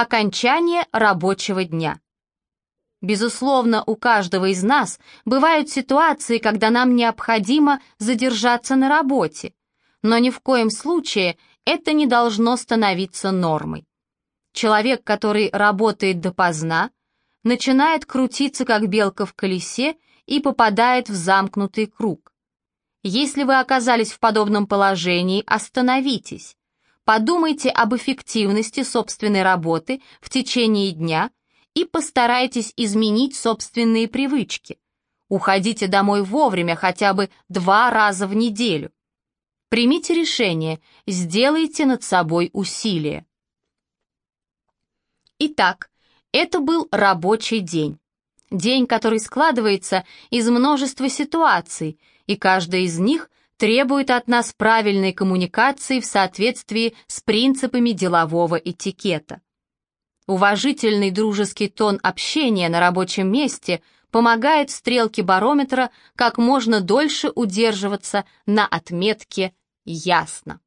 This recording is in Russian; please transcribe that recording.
Окончание рабочего дня. Безусловно, у каждого из нас бывают ситуации, когда нам необходимо задержаться на работе, но ни в коем случае это не должно становиться нормой. Человек, который работает допоздна, начинает крутиться как белка в колесе и попадает в замкнутый круг. Если вы оказались в подобном положении, остановитесь. Подумайте об эффективности собственной работы в течение дня и постарайтесь изменить собственные привычки. Уходите домой вовремя хотя бы два раза в неделю. Примите решение, сделайте над собой усилие. Итак, это был рабочий день. День, который складывается из множества ситуаций, и каждая из них требует от нас правильной коммуникации в соответствии с принципами делового этикета. Уважительный дружеский тон общения на рабочем месте помогает стрелке барометра как можно дольше удерживаться на отметке «ясно».